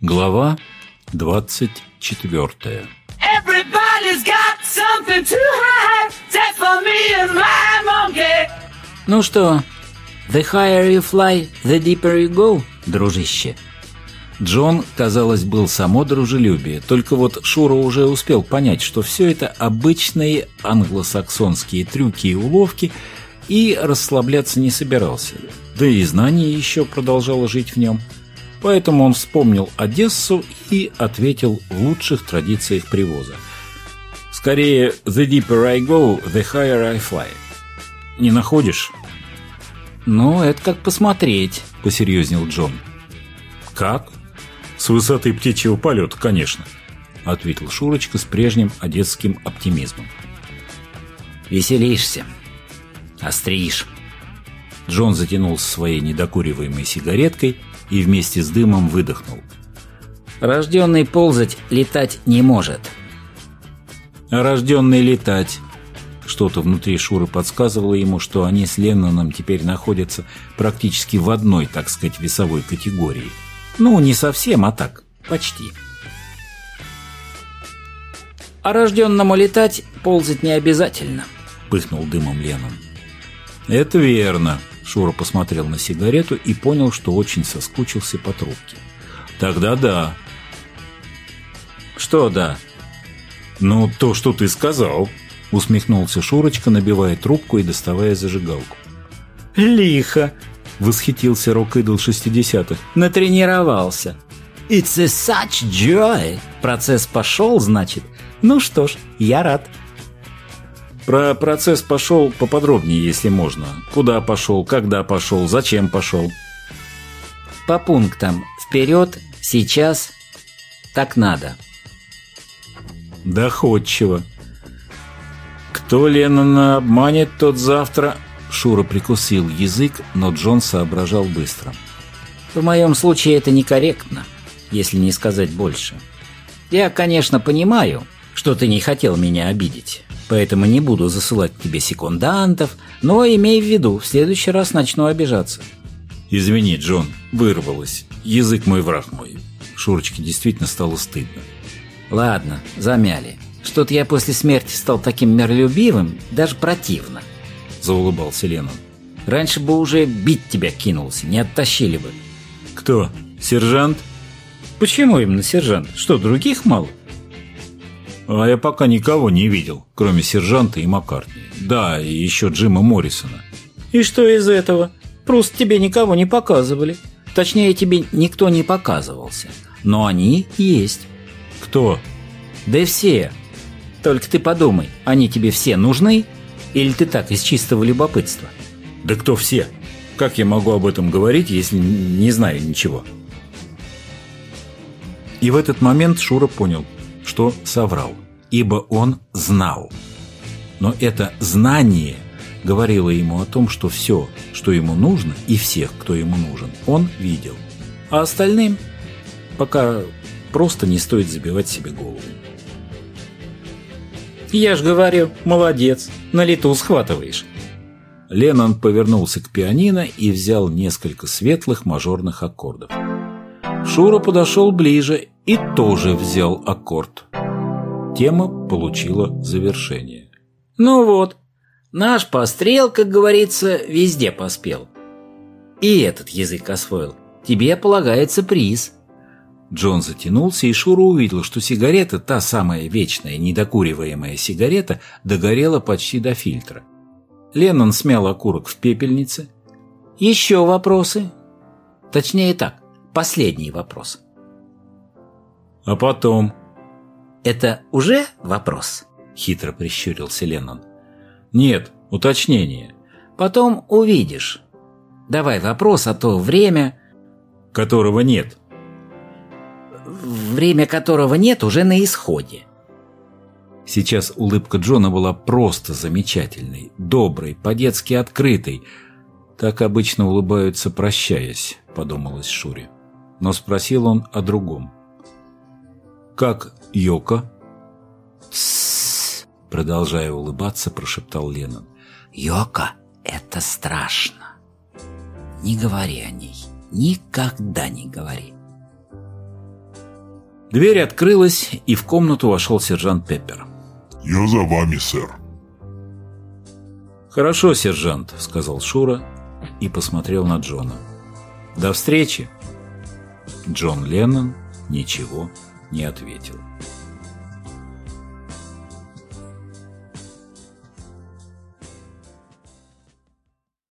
Глава 24 Everybody's got something to hide. That's for me and my monkey. Ну что, the higher you fly, the deeper you go, дружище. Джон, казалось, был само дружелюбие, только вот Шура уже успел понять, что все это обычные англосаксонские трюки и уловки, и расслабляться не собирался. Да и знание еще продолжало жить в нем. Поэтому он вспомнил Одессу и ответил в лучших традициях привоза. Скорее, the deeper I go, the higher I fly. Не находишь? Ну, это как посмотреть, Посерьезнел Джон. Как? С высоты птичьего полета, конечно, ответил Шурочка с прежним одесским оптимизмом. Веселишься. Остришь. Джон затянулся своей недокуриваемой сигареткой и вместе с дымом выдохнул. Рожденный ползать, летать не может. А рожденный летать. Что-то внутри Шуры подсказывало ему, что они с Ленноном теперь находятся практически в одной, так сказать, весовой категории. Ну, не совсем, а так, почти. А рожденному летать, ползать не обязательно. Пыхнул дымом Леннон. Это верно. Шура посмотрел на сигарету и понял, что очень соскучился по трубке. Тогда да. Что да? Ну, то, что ты сказал. Усмехнулся Шурочка, набивая трубку и доставая зажигалку. Лихо. Восхитился рок-идол 60-х. Натренировался. It's a such joy. Процесс пошел, значит. Ну что ж, я рад. Про процесс пошел поподробнее, если можно. Куда пошел, когда пошел, зачем пошел. По пунктам. Вперед, сейчас, так надо. Доходчиво. Кто Леннона обманет, тот завтра... Шура прикусил язык, но Джон соображал быстро. В моем случае это некорректно, если не сказать больше. Я, конечно, понимаю, что ты не хотел меня обидеть, поэтому не буду засылать тебе секундантов, но имей в виду, в следующий раз начну обижаться. Извини, Джон, вырвалось. Язык мой враг мой. Шурочке действительно стало стыдно. Ладно, замяли. Что-то я после смерти стал таким миролюбивым, даже противно. Заулыбался Леннон. Раньше бы уже бить тебя кинулся, не оттащили бы. Кто? Сержант? Почему именно сержант? Что, других мало? А я пока никого не видел, кроме сержанта и Маккартни. Да, и еще Джима Моррисона. И что из этого? Просто тебе никого не показывали. Точнее, тебе никто не показывался. Но они есть. Кто? Да все. Только ты подумай, они тебе все нужны? Или ты так, из чистого любопытства? Да кто все? Как я могу об этом говорить, если не знаю ничего? И в этот момент Шура понял, что соврал, ибо он знал. Но это знание говорило ему о том, что все, что ему нужно, и всех, кто ему нужен, он видел. А остальным пока просто не стоит забивать себе голову. Я ж говорю, молодец, на лету схватываешь. Леннон повернулся к пианино и взял несколько светлых мажорных аккордов. Шура подошел ближе и тоже взял аккорд. Тема получила завершение. Ну вот, наш пострел, как говорится, везде поспел. И этот язык освоил. Тебе полагается приз. Джон затянулся, и Шура увидел, что сигарета, та самая вечная, недокуриваемая сигарета, догорела почти до фильтра. Леннон смял окурок в пепельнице. Еще вопросы? Точнее так, последний вопрос. А потом... Это уже вопрос? Хитро прищурился Леннон. Нет, уточнение. Потом увидишь. Давай вопрос, а то время... Которого нет. Время которого нет уже на исходе. Сейчас улыбка Джона была просто замечательной, доброй, по-детски открытой. Так обычно улыбаются, прощаясь, подумалось Шуре. Но спросил он о другом. «Как Йока?» Тссс, Продолжая улыбаться, прошептал Леннон. Йока — это страшно. Не говори о ней. Никогда не говори. Дверь открылась, и в комнату вошел сержант Пеппер. «Я за вами, сэр». «Хорошо, сержант», — сказал Шура и посмотрел на Джона. «До встречи!» Джон Леннон ничего не ответил.